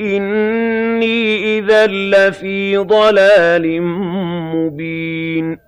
إِنِّي إِذًا لَّفِي ضَلَالٍ مُّبِينٍ